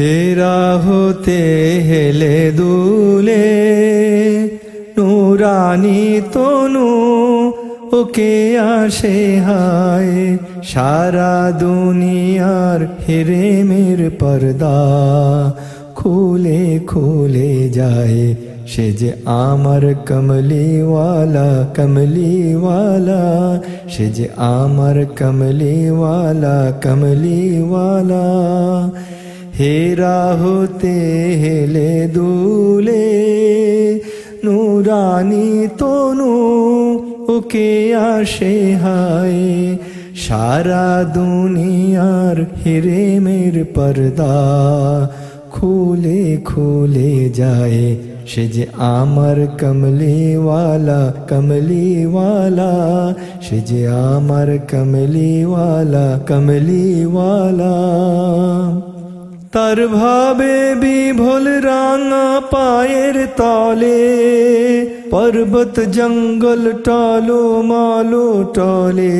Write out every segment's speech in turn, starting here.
হেরা হতে হেলে দুলে, নুরানি তনু, ওকে আসে হায়। সারা দুনিয়ার হেরেমের পর্দা খুলে খুলে যায়। সে যে আমার কমলিওয়ালা কমলিওয়ালা, সে যে আমার কমলিওয়ালা কমলিওয়ালা। হেরা হতে হেলে দুলে, নুরানি তনু, ওকে আসে হায়। সারা দুনিয়ার হিরেমের পর্দা খুলে খুলে যায়। সে যে আমার কমলিওয়ালা কমলিওয়ালা, সে যে আমার কমলিওয়ালা কমলিওয়ালা। তার ভাবে বিভোল রাঙা পায়ের তলে, পর্বত জঙ্গল টলো মালো টলে।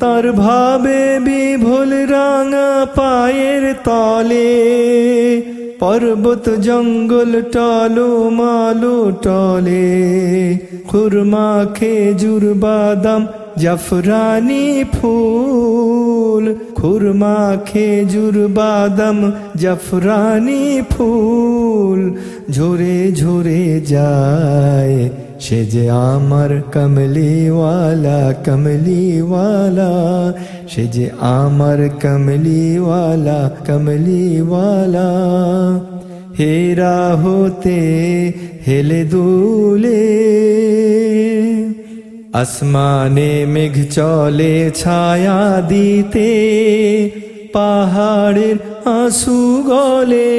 তার ভাবে বিভোল রাঙা পায়ের তলে, পর্বত জঙ্গল টলো মালো টলে। খুরমা খেজুর বাদাম, জাফরানি ফুল খুরমা খেজুর বাদাম জাফরানি ফুল ঝরে ঝরে যায় সে যে আমার কমলিওয়ালা কমলিওয়ালা সে যে আমার কমলিওয়ালা কমলিওয়ালা হেরা হতে হেলে দুলে আসমানে মেঘ চলে ছায়া দিতে, পাহাড়ের আঁসু গলে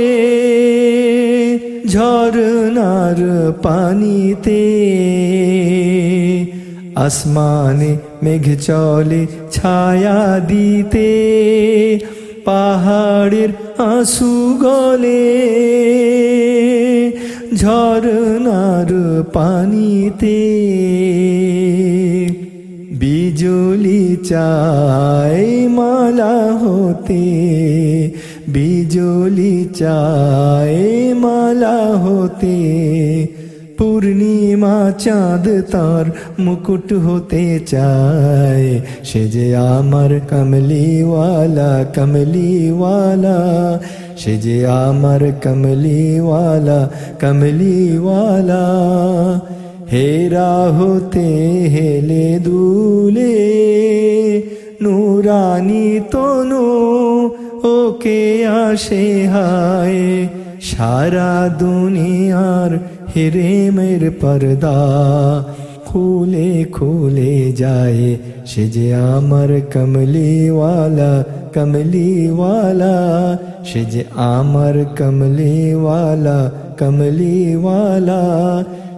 ঝরনার পানিতে। আসমানে মেঘ চলে ছায়া দিতে, পাহাড়ের আঁসু গলে ঝরনার পানিতে বিজুলি চাই মালা হতে বিজুলি চাই মালা হতে। পূর্ণিমা চাঁদ তার মুকুট হতে চায়। সে যে আমার কমলিওয়ালা কমলিওয়ালা। সে যে আমার কমলিওয়ালা কমলিওয়ালা। হেরা হতে হেলে দুলে, নুরানি তনু, ওকে আসে হায়। সারা দুনিয়ার হিরেমের পর্দা খুলে খুলে যায় সে যে আমার কমলিওয়ালা কমলিওয়ালা সে যে আমার কমলিওয়ালা কমলিওয়ালা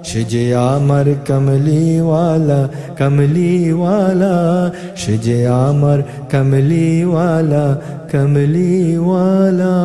সে যে আমার কমলিওয়ালা কমলিওয়ালা সে যে আমার কমলিওয়ালা কমলিওয়ালা